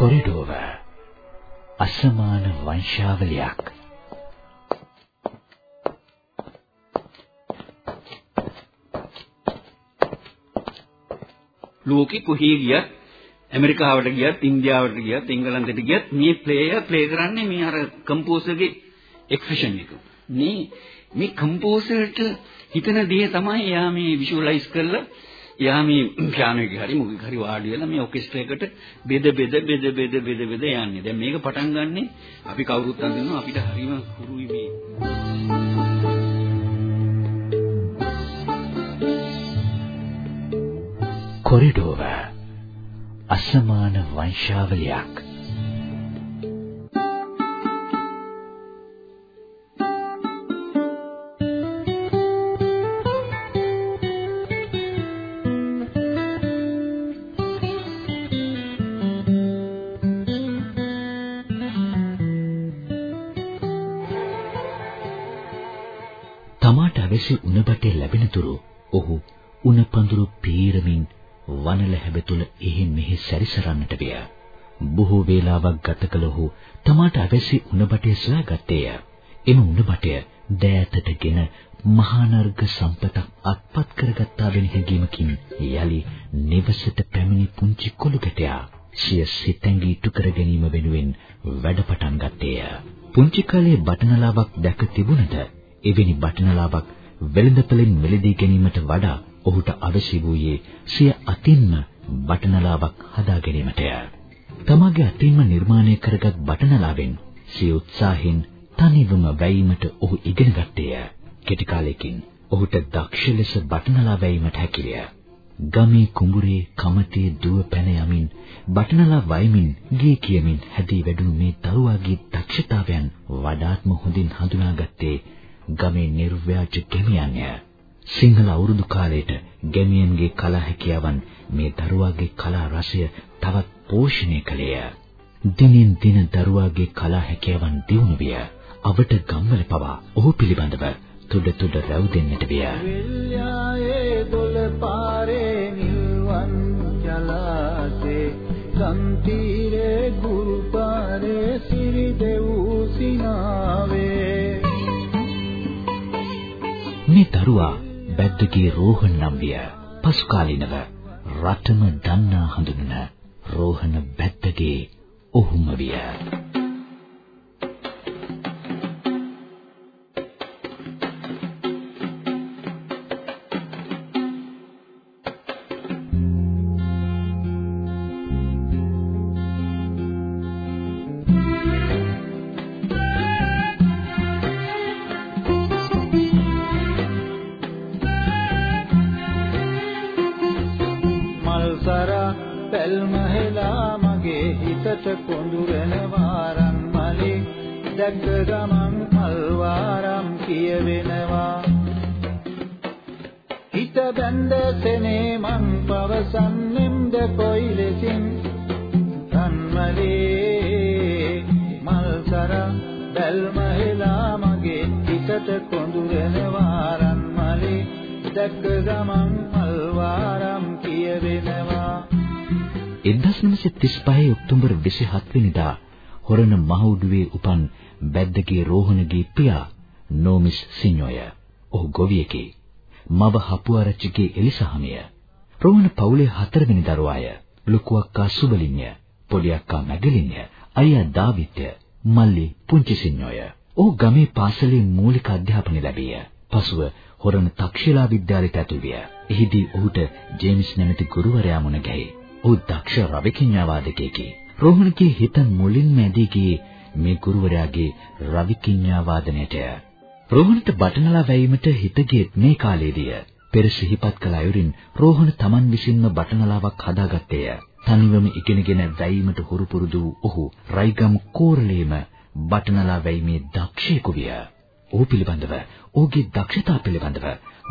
කොරිඩෝව අසමාන වංශාවලියක් ලෝකෙ කොහේ ගියත් ඇමරිකාවට ගියත් ඉන්දියාවට ගියත් එංගලන්තයට ගියත් මේ ප්ලේයර් ප්ලේ කරන්නේ මේ අර කම්පෝසර්ගේ එක්ස්ප්‍රෙෂන් එක. මේ මේ කම්පෝසර්ට හිතන දේ තමයි එයා මේ විෂුවලයිස් කරලා එයා මේ පියානෝ එකේ හරි මොකක් හරි වාඩි වෙලා මේ ඔකෙස්ට්‍රා එකට බෙද බෙද බෙද බෙද බෙද බෙද යන්නේ. දැන් මේක පටන් ගන්නෙ අපි කවුරුත් අඳිනවා අපිට හරිම හුරුයි මේ. කොරිඩෝව අසමාන වංශාවලියක් ගත කළ ඔහු තමාට අවශ්‍ය උණ බටේ සොයාගත්තේය. එම උණ බටය දෑතටගෙන මහා නර්ග සම්පතක් අත්පත් කරගත්තා වෙන හැඟීමකින් යලි නිවසට පැමිණි පුංචි කොළු ගැටයා සිය සිතැඟි ඉටු කර ගැනීම වෙනුවෙන් වැඩ පටන් ගත්තේය. පුංචි කාලේ බටනලාවක් දැක තිබුණද එවැනි බටනලාවක් වෙළඳපළෙන් මෙලදී ගැනීමට වඩා ඔහුට අවශ්‍ය වූයේ සිය අතින්ම බටනලාවක් හදා ගැනීමටය. තමාගේ අතින්ම නිර්මාණය කරගත් බටනලාවෙන් සිය උත්සාහයෙන් තනිවම වැයීමට ඔහු ඉගෙන ගත්තේය. කෙටි කාලයකින් ඔහුට දක්ෂ ලෙස බටනලා වැයීමට හැකිය. ගමේ කුඹුරේ කමතේ දුව පැන යමින් බටනලා වයමින් ගී කියමින් හැදී වැඩුණු මේ දරුවාගේ දක්ෂතාවයන් වඩාත්ම හොඳින් හඳුනාගත්තේ ගමේ නිර්ව්‍යාජ ගැමියන්ය. සිංහල අවුරුදු කාලයට ගැමියන්ගේ කලා හැකියාවන් මේ දරුවාගේ කලා රසය තවත් පෝෂණය කළේය. දිනින් දින දරුවාගේ කලා හැකියාවන් දියුණු විය. අවට ගම්වල පවා ඔහු පිළිබඳව තුඩ තුඩ රැව් දෙන්නට විය. විල්යායේ දොළ පාරේ නිල්වන් ජලාසේ සම්තිරේ ගුරු පාරේ සිරි දෙව් සිනාවේ මේ දරුවා බැද්දගේ රෝහණ නම් විය. පසු කාලිනව රටම දන්නා හඳුනන රෝහණ බැද්දගේ ඔහුම විය. බැඳ සෙනේ මං පවසන්නෙම්ද කොයි ලෙසින් රන්මලේ මල්සර පැල්මහෙලා මගේ හිතට කොඳුරන වාරන් මලේ දැක්ක ගමන් මල්වාරම් කියවෙනවා 1935 ඔක්තෝබර් 27 වෙනිදා හොරණ මහඋඩුවේ උපන් බැද්දගේ රෝහණගේ පියා නෝමිස් සිඤ්ඤෝය. ඔහු ගොවියෙකි. මව හපුආරච්චිගේ එලිසහමිය. රෝහණ පවුලේ හතරවෙනි දරුවාය. ලොකු අක්කා සුබලින්ය, පොඩි අක්කා මැගලින්ය, අයියා දාවිත්‍ය, මල්ලි පුංචි සිඤ්ඤෝය. ඔහු ගමේ පාසලේ මූලික අධ්‍යාපනය ලැබිය. පසුව හොරණ තක්ෂිලා විද්‍යාලයට ඇතුළු විය. එහිදී ඔහුට ජේම්ස් නැමැති ගුරුවරයා මුණ ගැහි. ඔහු දක්ෂ රවිකිඤ්ඤාවාදකයෙකි. රෝහණගේ හිත මුලින්ම ඇදී ගියේ මේ ගුරුවරයාගේ රවිකිඤ්ඤාවාදනයටය. රෝහණට බටනලා වැයීමට හිත ගියත් මේ කාලයේදීය. පෙර සිහිපත් කළ අයුරින් රෝහණ Taman විසින්ම බටනලාවක් හදාගත්තේය. තනිවම ඉගෙනගෙන වැයීමට හුරු පුරුදු වූ ඔහු රයිගම් කෝරළේම බටනලා වැයීමේ දක්ෂයෙකු විය. ඔහු පිළිබඳව ඔහුගේ දක්ෂතා පිළිබඳව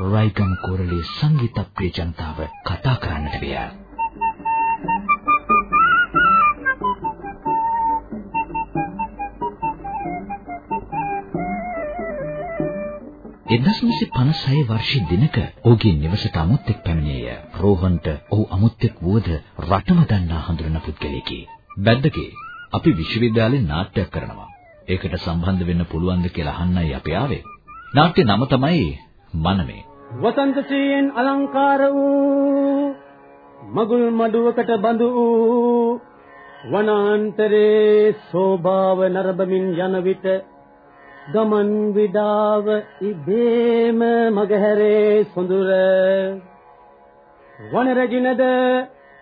රයිගම් කෝරළේ සංගීත ප්‍රිය ජනතාව කතා කරන්නට විය. 1956 වර්ෂයේ දිනක ඔහුගේ නිවසට අමුත්තෙක් පැමිණියේය. රෝහන්ට ඔහු අමුත්තෙක් වුවද රටම දන්නා හඳුනන පුද්ගලයෙකි. බැද්දකේ අපි විශ්වවිද්‍යාලේ නාට්‍යයක් කරනවා. ඒකට සම්බන්ධ වෙන්න පුළුවන්ද කියලා අහන්නයි අපි ආවේ. නාට්‍ය නම තමයි මනමේ. වසන්ත ශ්‍රීයෙන් අලංකාර වූ මගුල් මඩුවකට බඳු වූ වනාන්තරේ සෝභාව නරඹමින් යන විට ගමන් විඩාව ඉබේම මගහැරේ සොඳුර වනරජිනද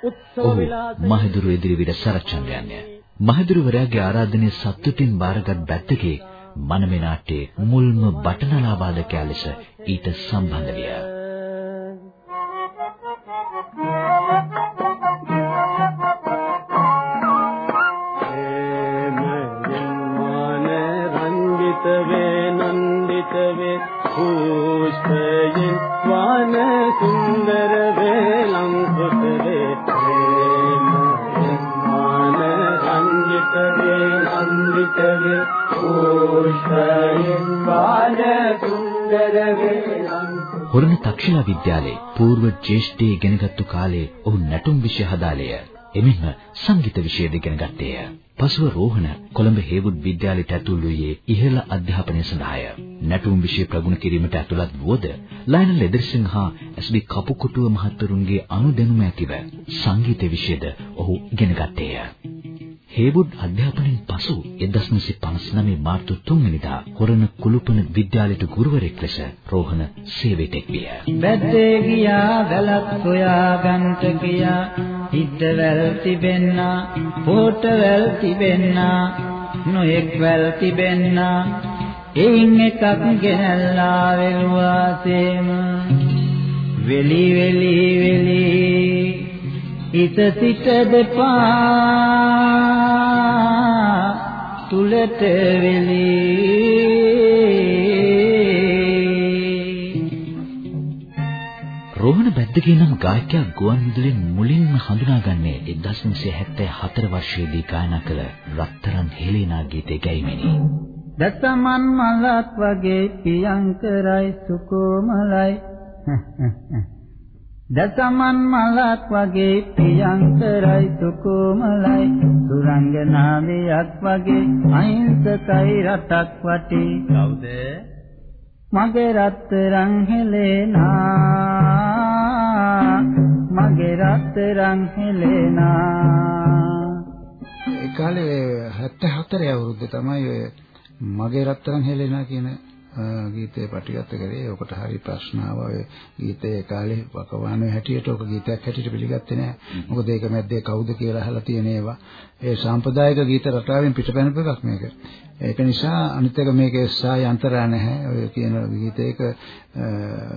උත්සව විලාස මහදුරු ඉදිරිවිට සරච්චන්ද්‍රයන්ය මහදුරුවරයාගේ ආරාධනය සතුටින් බාරගත් බැත්තකේ මනමේ නාට්‍යයේ මුල්ම බටනලා වාදකයා ලෙස ඊට සම්බන්ධ විය. හොරණ තක්ෂිලා විද්‍යාලයේ పూర్ව ජ්‍යෙෂ්ඨයේ ඉගෙනගත්තු කාලේ ඔහු නැටුම් විෂය හදාලේය. එමෙන්ම සංගීත විෂයද ඉගෙන ගත්තේය. පසුව රෝහණ කොළඹ හේවුඩ් විද්‍යාලයට ඇතුල් වූයේ ඉහළ අධ්‍යාපනය සඳහාය. නැටුම් විෂය ප්‍රගුණ කිරීමට ඇතුළත් වුවද ලයනල් එදර්සිංහ හා එස්.බි. කපුකුටුව මහත්වරුන්ගේ අනුදැනුම ඇතිව සංගීත විෂයද ඔහු ඉගෙන ගත්තේය. හේවුඩ් අධ්‍යාපනයෙන් පසු 1959 මාර්තු 3 වෙනිදා හොරණ කුළුපන විද්‍යාලයට ගුරුවරයෙක් ලෙස රෝහණ සේවයට එක්විය. බැද්දේ ගියා වැලක් සොයා ගන්නට ගියා. හිටවැල් තිබෙන්නා පොටවැල් තිබෙන්නා නොඑක් වැල් තිබෙන්නා. එයින් එකක් ගෙනල්ලා වෙලුවාසේම වෙලි වෙලි වෙලි හිත සිට දෙපා තුලට වෙලි රෝහණ බැද්දගේ නම් ගායකයා ගුවන් විදුලියෙන් මුලින්ම හඳුනාගන්නේ 1974 වර්ෂයේදී ගායනා කළ රත්තරන් හෙලේනා ගීතය ගැයීමෙනි. දසමන් මලක් වගේ පියංකරයි සුකෝමලයි දසමන් මලක් වගේ ප්‍රියංකරයි සුකුමලයි. සුරංගනාවියක් වගේ අහිංසකයි රටක් වටේ. කවුද? මගේ රත්තරන් හෙලේනා. මගේ රත්තරන් හෙලේනා. ඒ කාලේ 74 අවුරුද්ද තමයි ඔය මගේ රත්තරන් හෙලේනා කියන ගීතේ පටිගත කරේ. ඔකට හරි ප්‍රශ්න ආවා. ඔය ගීතේ කාලේ වකවානුවේ හැටියට ඔක ගීතයක් හැටියට පිළිගත්තේ නැහැ. මොකද ඒක මැද්දේ කවුද කියලා අහලා තියෙන ඒවා. ඒ සාම්ප්‍රදායික ගීත රටාවෙන් පිටපැනපු එකක් මේක. ඒක නිසා අනිත් එක මේකේ සාය අන්තරා නැහැ. ඔය කියන ගීතයක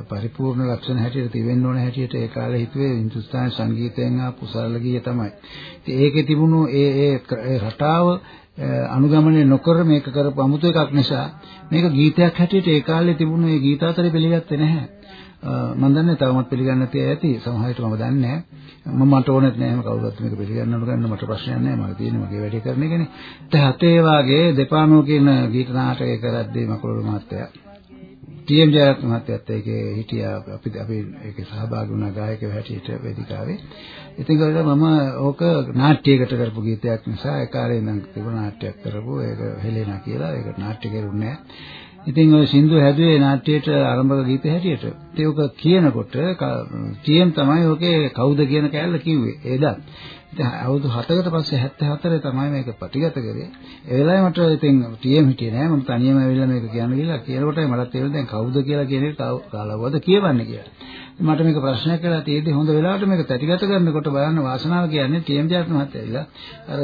පරිපූර්ණ ලක්ෂණ හැටියට තිබෙන්න ඕන හැටියට ඒ කාලේ හිතුවේ හින්දුස්ථානි සංගීතයෙන් ආපු සරල ගීය තමයි. ඉතින් ඒකේ තිබුණු ඒ ඒ රටාව අනුගමනය නොකර මේක කරපු 아무තු එකක් නිසා මේක ගීතයක් හැටියට ඒ කාලේ තිබුණු ඒ ගීත අතරේ පිළිගත්තේ නැහැ. මම දන්නේ තවමත් පිළිගන්න නැති ඇති සමහරවිට මම දන්නේ නැහැ. මම මට ඕනෙත් නැහැ කවුරුත් මේක පිළිගන්න ඕන මට ප්‍රශ්නයක් නැහැ. මම තියෙන්නේ මගේ වැඩේ කරන එකනේ. දැන් හතේ වාගේ දෙපානෝ කියන ගීත නාටකය කරද්දී මකුළු මහත්තයා ටීඑම් ජයරත්න මහත්තයත් ඒකේ හිටියා අපි අපි ඒකේ සහභාගී වුණා ගායකයෝ හැටියට වේදිකාවේ. ඉතින් ඒකට මම ඕක නාට්‍යයකට කරපු ගීතයක් නිසා ඒ කාලේ ඉඳන් තිබුණ නාට්‍යයක් කරපු ඒක හෙලෙනා කියලා ඒක නාට්‍ය කෙරුන්නේ ඉතින් ඔය සින්දු හැදුවේ නාට්‍යයට ආරම්භක ගීත හැටියට. ඉතින් ඔක කියනකොට ටීඑම් තමයි ඔකේ කවුද කියන කෑල්ල කිව්වේ. ඒදත්. ඉතින් අවුරුදු 7කට පස්සේ 74 තමයි මේක ප්‍රතිගත කරේ. ඒ වෙලාවේ මට ඉතින් ටීඑම් හිටියේ නෑ. මම තනියම ඇවිල්ලා මේක කියන්න ගිහලා කියනකොට මට තේරුණා දැන් කවුද කියලා කියන එක කාලවද කියවන්නේ කියලා. මට මේක ප්‍රශ්නයක් කියලා තියෙද්දි හොඳ වෙලාවට මේක තැටිගත කරනකොට බලන්න වාසනාව කියන්නේ ටීඑම් ජාත් මහත්තයා ඇවිල්ලා අර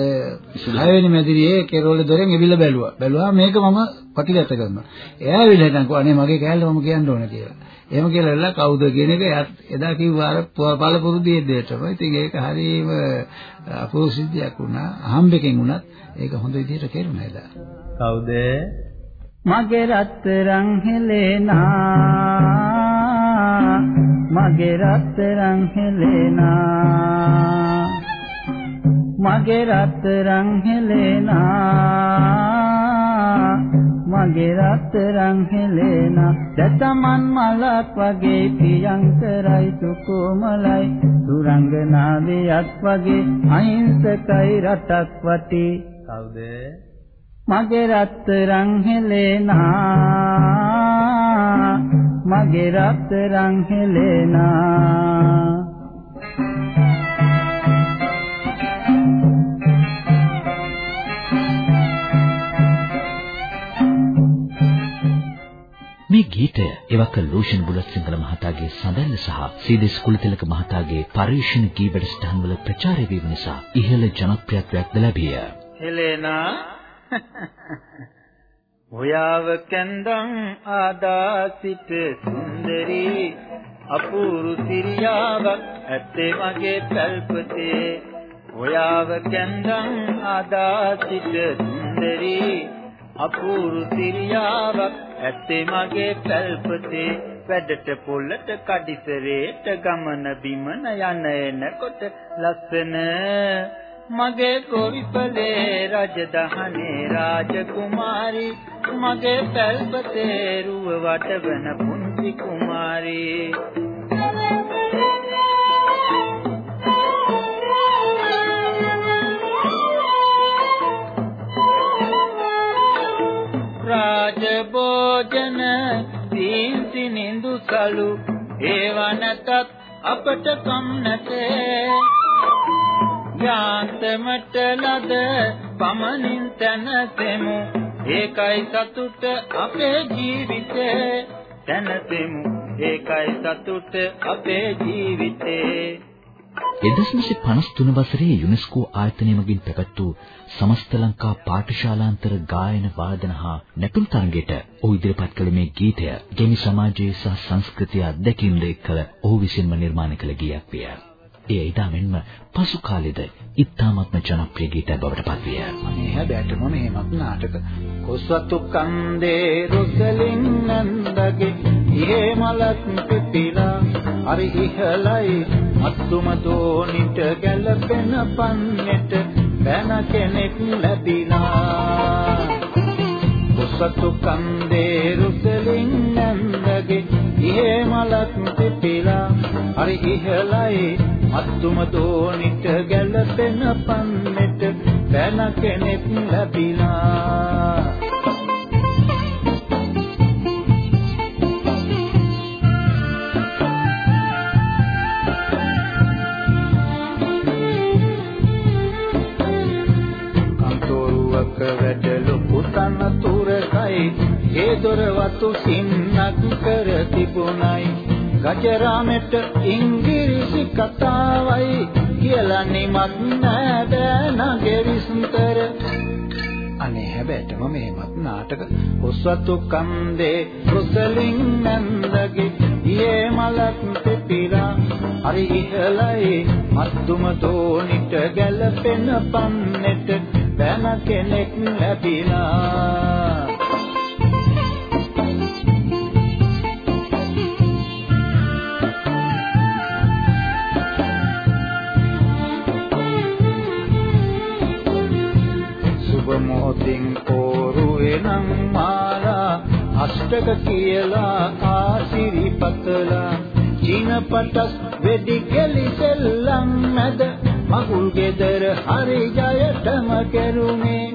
6 වෙනි මැදිරියේ කෙරෝල දොරෙන් එවිල්ලා බැලුවා. බැලුවා මේක මම ප්‍රතිගත කරනවා. එයා ඇවිල්ලා හිටන් කෝ අනේ මගේ කෑල්ල මම කියන්න ඕන කියලා. එහෙම කියලා එල්ල කවුද කියන එක එදා කිව්වා අර පළපුරුදු දෙයටම. ඉතින් ඒක හරියම අපූර්ව සිද්ධියක් වුණා. අහම්බෙකින් වුණත් ඒක හොඳ විදිහට කෙරුණා එදා. කවුද? මගේ රත්තරන් හෙලෙනා මගේ රත්තරන් හෙලෙනා මගේ රත්තරන් හෙලෙනා මගේ රත්තරන් හෙලේනා දතමන් මලක් වගේ පියංකරයි සුකුමලයි. සුරංගනාවියක් වගේ අහිංසකයි රටක් වටි. කවුද? මගේ රත්තරන් හෙලේනා මගේ රත්තරන් හෙලේනා මේ ගීතය එවක ලෝෂන් බුලත් සිංහල මහතාගේ සඳල්ල සහ සීදෙස් කුලතිලක මහතාගේ පරිශ්‍රණ ගී වැඩසටහන් වල ප්‍රචාරය වීම නිසා ඉහළ ජනප්‍රියත්වයක් ලැබිය. හෙලෙනා ඔයාව කැන්දන් ආදා සිට සුන්දරී අපූරු සිරියාවක් ඇත්තේ මගේ පැල්පතේ. ඔයාව කැන්දන් ආදා සිට සුන්දරී අපූරු සිරියාවක් ඇත්තේ මගේ පැල්පතේ. වැඩට පොල්ලට කඩිසරේට ගමන බිමන යන එනකොට ලස්සන මගේ ගොවිපලේ රජදහනේ රාජකුමාරි මගේ පැල්පතේ රුව වටවන පුංචි කුමාරී. රාජ භෝජන සීන්ති නිඳු සලු ඒවනතත් අපට කම් නැතේ. යාන්තමට ලද පමණින් තනසෙමු ඒකයි සතුට අපේ ජීවිතේ තනසෙමු ඒකයි සතුට අපේ ජීවිතේ 1953 වසරේ යුනෙස්කෝ ආයතනය මගින් පැවැත් වූ සමස්ත ලංකා පාඨශාලාන්තර ගායන වාදන හා නැටුම් තරඟයට ඔහු ඉදිරිපත් කළ මේ ගීතය ගෙමි සමාජයේ සහ සංස්කෘතිය අත්දැකීම් දෙක කළ ඔහු විසින්ම නිර්මාණය කළ ගීයක් විය. එය ඊටමෙන්ම පසු කාලෙද ඉතාමත්ම ජනප්‍රිය ගීතයක් බවට පත්විය. අනේ හැබැයිටම මෙහෙමත් නාටක කොස්වතු කන්දේ රුසලින් නන්දගේ ඉහේ මලක් පිපිලා හරි ඉහළයි අත්තුම දෝනිට ගැලපෙන පන්නේට බැන කෙනෙක් ලැබිලා කොස්වතු කන්දේ රුසලින් නන්දගේ ඉහේ මලක් පිපිලා හරි ඉහළයි අත්තුම දෝනිට ගැලපෙන පන්නේට බැන කෙනෙක් ලැබිලා. කන්තෝරුවක වැඩ ලොකු තනතුරකයි ඒ දොර වතු සින්නක් කර තිබුණයි. ගජරාමෙට ඉංග්‍රීසි කතාවයි කියලා නිමත් නෑ නගේ විස්තර අනේ හැබැයිටම මෙහෙමත් නාටක. ඔස්වතු කන්දේ රුසලින් නන්දගේ ඊයේ මලක් පිපිලා හරි ඉහළයි. මත්තුම දෝනිට ගැලපෙන පන්නේට බැන කෙනෙක් ලැබිලා. මොහොතින් කෝරුවේ නම් මාලා අෂ්ටක කියලා ආසිරිපතලා. චිනපටස් වෙඩි කෙලි සෙල්ලම් මැද මගුල් ගෙදර හරි ජයටම කෙරුනේ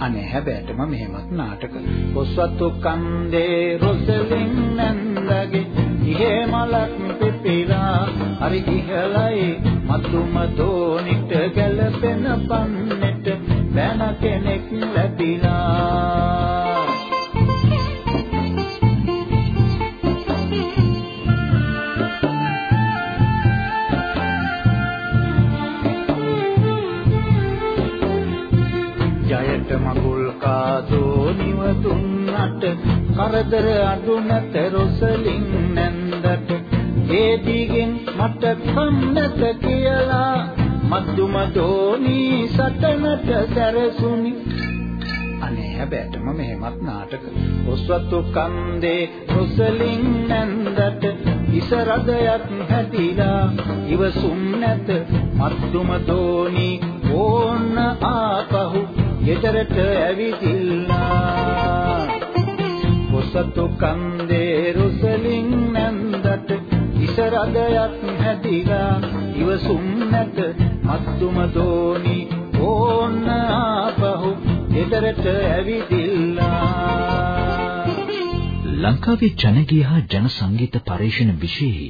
අනේ හැබැයිටම මෙහෙමත් නාටක. පොස්වත්තු කන්දේ රොසලින් නන්දගේ ඉහේ මලක් පිපිලා හරි ඉහළයි. මතුම දෝනිට ගැලපෙන පන්නේට බැන කෙනෙක් ලැබිලා. ජයට මගුල් කාදෝ නිවතුන්නට කරදර අඩු නැත රොසලින් නැන්දට. ඒ දිගෙන් මට කම් නැත කියලා මද්දුම දෝනී සටනට සැරසුනි. අනේ හැබැයිටම මෙහෙමත් නාටක. ඔස්වතු කන්දේ රොසලින් නැන්දට ඉසරදයක් හැදිලා. ඉවසුම් නැත මද්දුම දෝනී ඕන්න ආපහු ගෙදරට ඇවිදිල්ලා. ඔසතු කන්දේ රුසලින් ඉසරදයක් හැදිලා ඉවසුම් නැත මත්තුම දෝනි ඕන්න ආපහු ගෙදරට ඇවිදිල්ලා ලංකාවේ ජනගීය හා ජන සංගීත පරිශන විෂයෙහි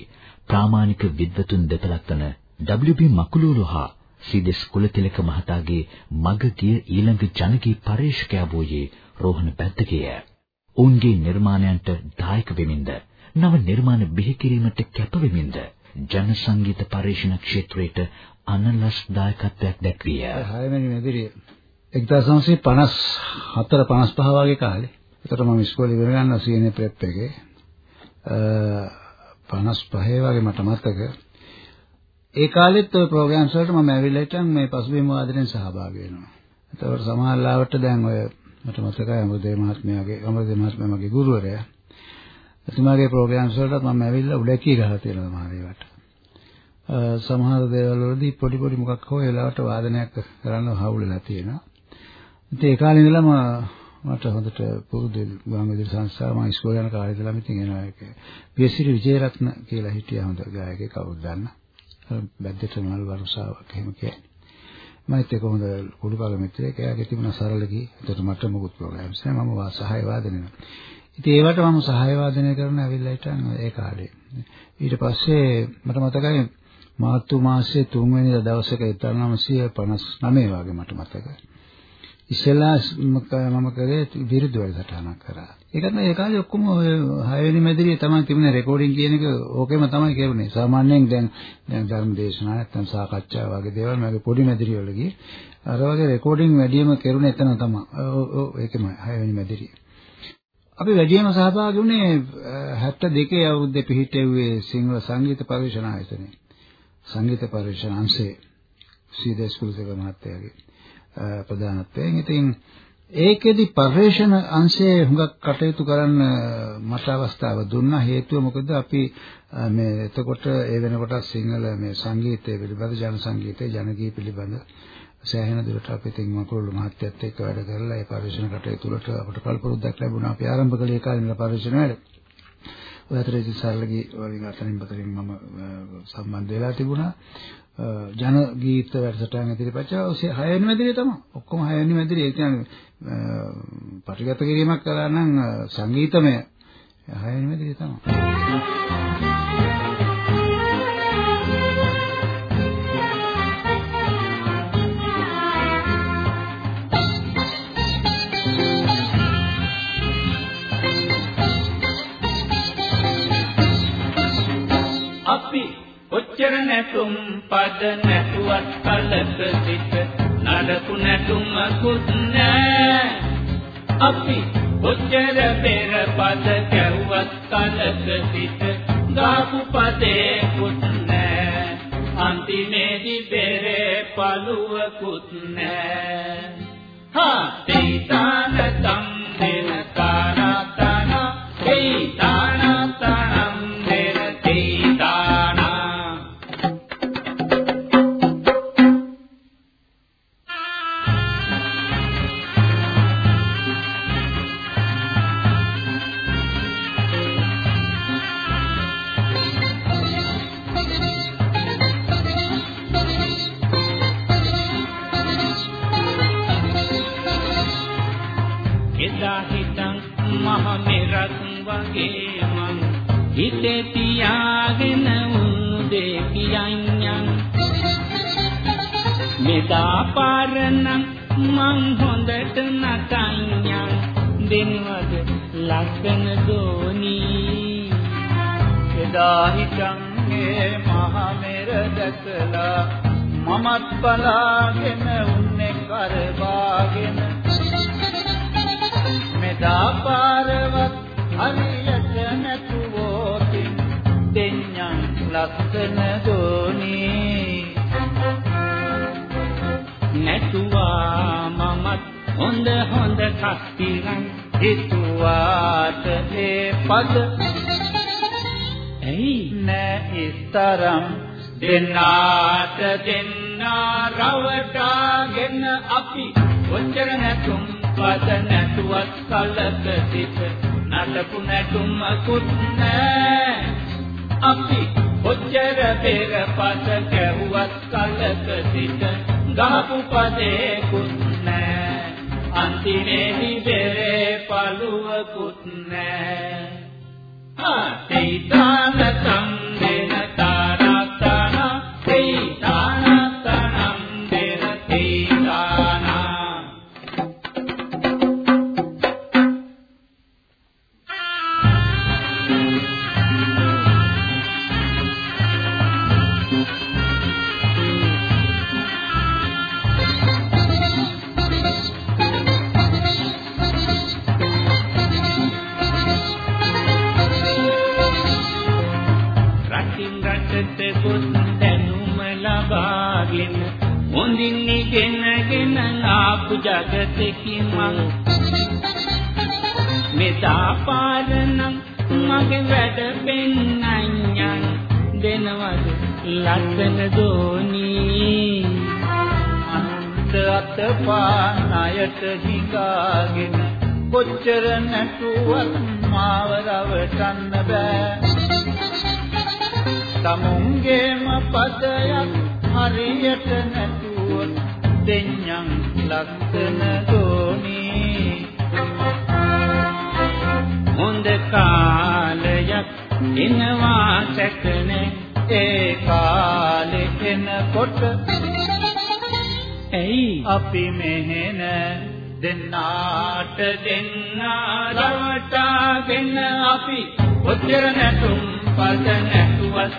ප්‍රාමාණික විද්වතුන් දෙපළක් වන WB මකුලූරු හා සීදෙස් කුලතිලක මහතාගේ මග ගිය ඊළඟ ජනගී පරිශකයා වූයේ රෝහණ පැත්තකේය. ඔවුන්ගේ නිර්මාණයන්ට දායක වෙමින්ද නව නිර්මාණ බිහි කිරීමට කැප වෙමින්ද ජන සංගීත පරිශන ක්ෂේත්‍රයට අනලස් දායකත්වයක් දැක්විය. 6 වෙනි මෙදිරිය 1954 55 වගේ කාලේ. ඒකට මම ඉස්කෝලේ ඉගෙන ගන්නවා සීනේ ප්‍රෙප් එකේ. 55 වගේ මට මතක. ඒ කාලෙත් ওই ප්‍රෝග්‍රෑම්ස් වලට මම ඇවිල්ලා හිටන් මේ පසුබිම් වාදනයෙන් සහභාගී වෙනවා. ඒතකොට සමහර ලාවට දැන් ඔය මට මතකයි අමරදේව මහත්මයාගේ අමරදේව මහත්මයා මගේ ගුරුවරයා. එතුමාගේ ප්‍රෝග්‍රෑම්ස් වලට මම ඇවිල්ලා උඩකී ගහලා තියෙනවා සමහර ඒවාට. සමහර දේවල් වලදී පොඩි පොඩි මොකක් හෝ වෙලාවට වාදනයක් කරන්න හවුලලා තියෙනවා. ඉතින් ඒ කාලේ ඉඳලම මට හොඳට පුරුදු ගාමිණී සංස්ථාව මම ඉස්කෝලේ යන කාලේ ඉඳලම ඉතින් එනවා ඒක. පියසිරි විජේරත්න කියලා හිටියා හොඳ ගායකයෙක් කවුද දන්න. බැද්දට මල් වරුසාවක් එහෙම කියන්නේ. මයිත් ඒක හොඳ කුඩුකාල මිත්‍රයෙක්. එයාගේ තිබුණ සරල ගී. ඒකට මට මොකුත් ප්‍රෝග්‍රෑම්ස් නෑ. මම සහාය වාදනය ඉතින් ඒවට මම සහාය වාදනය කරන ඇවිල්ලා හිටන් ඒ කාලේ. ඊට පස්සේ මට මතකයි මාර්තු මාසයේ 3 වෙනිදා දවසක 1959 වගේ මට මතකයි. ඉස්සෙල්ලා මම කරේ විරුද්ධ වැඩසටහනක් කරා. ඒකත් ඒ කාලේ ඔක්කොම ඔය 6 වෙනි මැදිරියේ තමයි තිබුණේ රෙකෝඩින් කියන එක ඕකෙම තමයි කරුනේ. සාමාන්‍යයෙන් දැන් දැන් ධර්ම දේශනා නැත්නම් සාකච්ඡා වගේ දේවල් මගේ පොඩි මැදිරිය වල ගියේ. අර වගේ රෙකෝඩින් වැඩියම කරුනේ එතන තමයි. ඔව් ඒකම 6 වෙනි මැදිරිය. අපි වැඩියම සහභාගී වුණේ 72 අවුරුද්දේ පිහිටෙව්වේ සිංහල සංගීත පරිශන ආයතනයේ. සංගීත පරිශන අංශයේ සීදස් කුලසේක මහත්තයාගේ ප්‍රධානත්වයෙන්. ඉතින් ඒකෙදි පරිශන අංශයේ හුඟක් කටයුතු කරන්න මට අවස්ථාව දුන්නා. හේතුව මොකද අපි මේ එතකොට ඒ වෙනකොට සිංහල මේ සංගීතය පිළිබඳ ජන සංගීතය ජනගී පිළිබඳ සෑහෙන දුරට අපි තින් මකුළු මහත්තයත් එක්ක වැඩ කරලා ඒ පරිශන කටයුතු වලට අපට කල්පරුද්දක් ලැබුණා. අපි ආරම්භ කළේ ඒ කාලේ ඉඳලා පරිශන වැඩ. ඔය අතරේදී සරලගේ වලින් අතරින් පතරින් මම සම්බන්ධ වෙලා තිබුණා. ජන ගීත වැඩසටහන් ඉදිරිපත් කළා. ඔය 6 වෙනි මැදිරිය තමයි. ඔක්කොම 6 වෙනි මැදිරිය. ඒ කියන්නේ පටිගත කිරීමක් කළා නම් සංගීතමය 6 වෙනි මැදිරිය තමයි. නැටුම් පද නැටුවත් කලක සිට නඩපු නැටුමකුත් නෑ. අපි ඔච්චර පෙර පද කැවුවත් කලක සිට ගාපු පදේකුත් නෑ. අන්තිමේදී බෙරේ පළුවකුත් නෑ. හා තීතාන වගේ මං හිතේ තියාගෙන උදේ කියන්නම් මෙදා පාරනම් මං හොඳට නටන්නම් දෙනවද ලස්සන දෝනි එදා හිටන් මේ මහ මෙර දැකලා මමත් බලාගෙන උන්නේ කරවාගෙන. මෙදා පාරවත් හරියට නැතුවෝතින් දෙඤ්ඤන් ලස්සන දෝනි නැතුවා මමත් හොඳ හොඳ කස්තිරන් හිතුවාට ඒ පද ඇයි? නෑ ඉස්තරම් දෙන්නාට දෙන්නා රවටාගෙන අපි. ඔච්චර නැතුම් පද නැතුවත් කලක සිට නටපු නැටුමකුත් නෑ. අපි ඔච්චර පෙර පස කැවුවත් කලක සිට ගහපු පදේකුත් නෑ. අන්තිමේදී බෙරේ පළුවකුත් නෑ. ආ තේතාන සම්දෙන අතපා ණයට හිඟාගෙන කොච්චර නැටුවත් මාව රවටන්න බෑ. තමුන්ගේම පදයක් හරියට නැතුව දෙඤ්ඤං ලස්සන දෝනී. හොඳ කාලයක් එනවා සැකනේ ඒ කාලෙ එනකොට ඇයි? අපි මෙහෙන දෙන්නාට දෙන්නා රවටාගෙන අපි ඔච්චර නැටුම් පද නැටුවත්